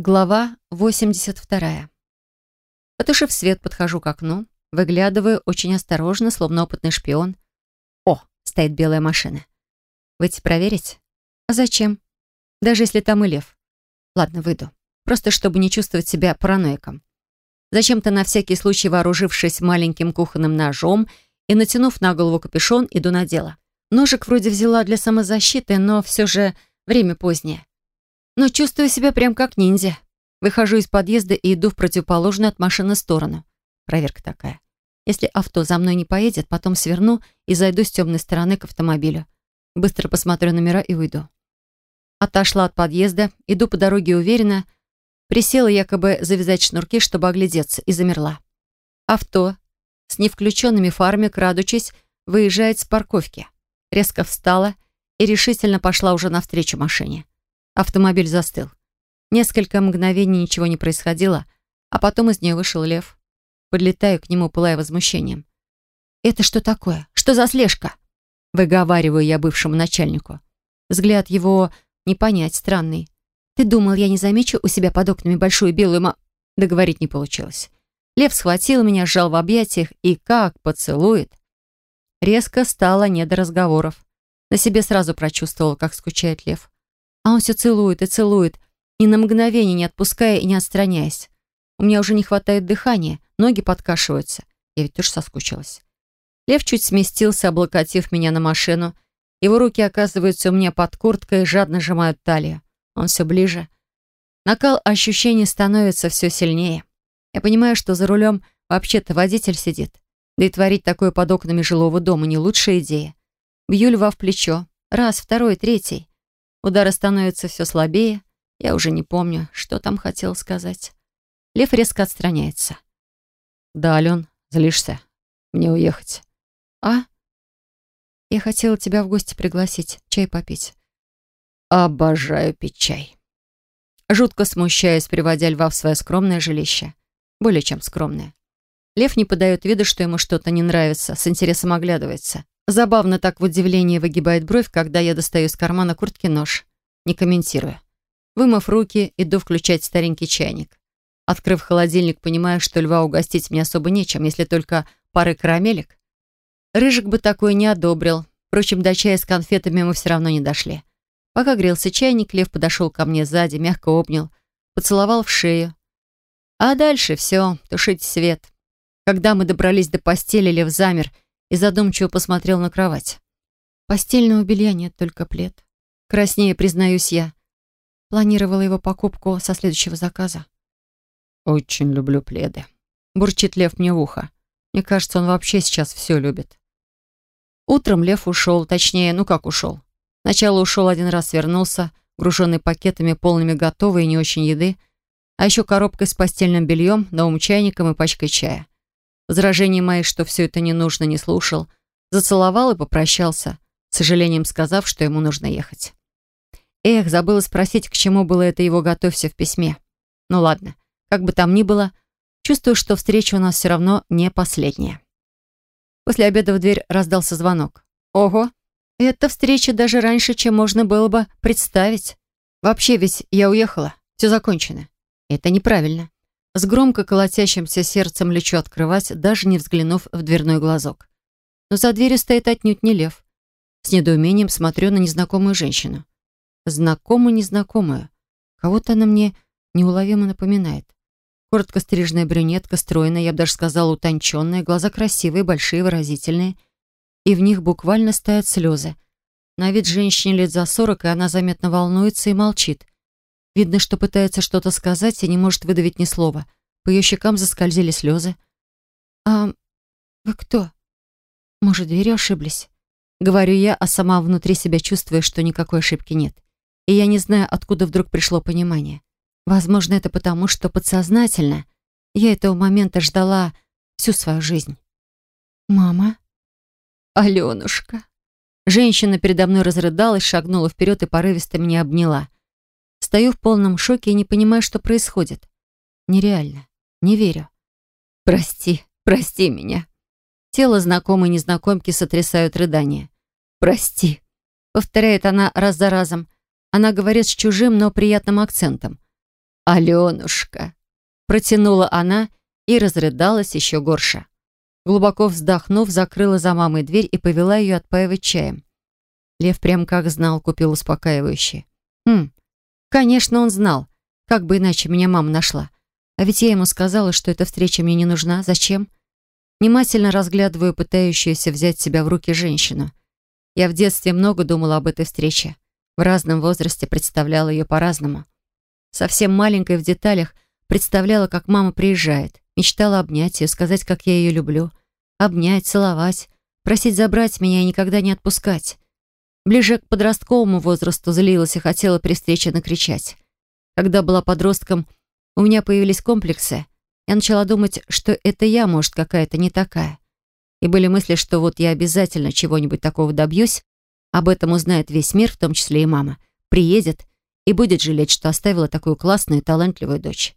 Глава 82. Потушив свет, подхожу к окну, выглядываю очень осторожно, словно опытный шпион. О, стоит белая машина. Выйти проверить? А зачем? Даже если там и лев. Ладно, выйду. Просто чтобы не чувствовать себя параноиком. Зачем-то на всякий случай вооружившись маленьким кухонным ножом и натянув на голову капюшон, иду на дело. Ножик вроде взяла для самозащиты, но все же время позднее но чувствую себя прям как ниндзя. Выхожу из подъезда и иду в противоположную от машины сторону. Проверка такая. Если авто за мной не поедет, потом сверну и зайду с темной стороны к автомобилю. Быстро посмотрю номера и уйду. Отошла от подъезда, иду по дороге уверенно, присела якобы завязать шнурки, чтобы оглядеться, и замерла. Авто с невключенными фарами, крадучись, выезжает с парковки. Резко встала и решительно пошла уже навстречу машине. Автомобиль застыл. Несколько мгновений ничего не происходило, а потом из нее вышел лев. Подлетаю к нему, пылая возмущением. «Это что такое? Что за слежка?» Выговариваю я бывшему начальнику. Взгляд его не понять, странный. «Ты думал, я не замечу у себя под окнами большую белую ма...» Договорить не получилось. Лев схватил меня, сжал в объятиях и как поцелует. Резко стало не до разговоров. На себе сразу прочувствовал, как скучает лев. А он все целует и целует, ни на мгновение не отпуская и не отстраняясь. У меня уже не хватает дыхания, ноги подкашиваются. Я ведь тоже соскучилась. Лев чуть сместился, облокотив меня на машину. Его руки оказываются у меня под курткой и жадно сжимают талию. Он все ближе. Накал ощущений становится все сильнее. Я понимаю, что за рулем вообще-то водитель сидит. Да и творить такое под окнами жилого дома не лучшая идея. Бью льва в плечо. Раз, второй, третий. Удары становятся все слабее. Я уже не помню, что там хотел сказать. Лев резко отстраняется. «Да, Ален, злишься? Мне уехать». «А? Я хотела тебя в гости пригласить, чай попить». «Обожаю пить чай». Жутко смущаюсь, приводя льва в свое скромное жилище. Более чем скромное. Лев не подает вида, что ему что-то не нравится, с интересом оглядывается. Забавно так в удивлении выгибает бровь, когда я достаю из кармана куртки нож. Не комментирую. Вымыв руки, иду включать старенький чайник. Открыв холодильник, понимаю, что льва угостить мне особо нечем, если только пары карамелек. Рыжик бы такое не одобрил. Впрочем, до чая с конфетами мы все равно не дошли. Пока грелся чайник, лев подошел ко мне сзади, мягко обнял, поцеловал в шею. А дальше все, тушить свет. Когда мы добрались до постели, лев замер — и задумчиво посмотрел на кровать. Постельного белья нет, только плед. Краснее, признаюсь я. Планировала его покупку со следующего заказа. «Очень люблю пледы», — бурчит Лев мне в ухо. Мне кажется, он вообще сейчас все любит. Утром Лев ушел, точнее, ну как ушел. Сначала ушел один раз, вернулся, груженный пакетами, полными готовой и не очень еды, а еще коробкой с постельным бельем, новым чайником и пачкой чая. Возражений моих, что все это не нужно, не слушал. Зацеловал и попрощался, с сожалением сказав, что ему нужно ехать. Эх, забыла спросить, к чему было это его «готовься» в письме. Ну ладно, как бы там ни было, чувствую, что встреча у нас все равно не последняя. После обеда в дверь раздался звонок. Ого, эта встреча даже раньше, чем можно было бы представить. Вообще ведь я уехала, все закончено. Это неправильно. С громко колотящимся сердцем лечу открывать, даже не взглянув в дверной глазок. Но за дверью стоит отнюдь не лев. С недоумением смотрю на незнакомую женщину. Знакомую-незнакомую. Кого-то она мне неуловимо напоминает. Коротко стриженная брюнетка, стройная, я бы даже сказала утонченная, глаза красивые, большие, выразительные. И в них буквально стоят слезы. На вид женщине лет за сорок, и она заметно волнуется и молчит. Видно, что пытается что-то сказать и не может выдавить ни слова. По ее щекам заскользили слезы. «А вы кто? Может, двери ошиблись?» Говорю я, а сама внутри себя чувствую, что никакой ошибки нет. И я не знаю, откуда вдруг пришло понимание. Возможно, это потому, что подсознательно я этого момента ждала всю свою жизнь. «Мама?» «Аленушка!» Женщина передо мной разрыдалась, шагнула вперед и порывисто меня обняла. Стою в полном шоке и не понимаю, что происходит. Нереально. Не верю. «Прости, прости меня». Тело знакомой незнакомки сотрясают рыдания. «Прости», — повторяет она раз за разом. Она говорит с чужим, но приятным акцентом. «Аленушка!» Протянула она и разрыдалась еще горше. Глубоко вздохнув, закрыла за мамой дверь и повела ее отпаивать чаем. Лев прям как знал, купил успокаивающий. Хм, конечно, он знал. Как бы иначе меня мама нашла. А ведь я ему сказала, что эта встреча мне не нужна. Зачем? Внимательно разглядываю пытающуюся взять себя в руки женщину. Я в детстве много думала об этой встрече. В разном возрасте представляла ее по-разному. Совсем маленькой в деталях представляла, как мама приезжает. Мечтала обнять ее, сказать, как я ее люблю. Обнять, целовать, просить забрать меня и никогда не отпускать. Ближе к подростковому возрасту злилась и хотела при встрече накричать. Когда была подростком, у меня появились комплексы. Я начала думать, что это я, может, какая-то не такая. И были мысли, что вот я обязательно чего-нибудь такого добьюсь, об этом узнает весь мир, в том числе и мама, приедет и будет жалеть, что оставила такую классную и талантливую дочь.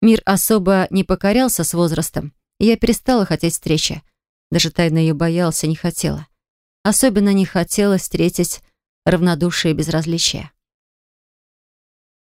Мир особо не покорялся с возрастом, и я перестала хотеть встречи. Даже тайно ее боялся, не хотела. Особенно не хотела встретить равнодушие и безразличие.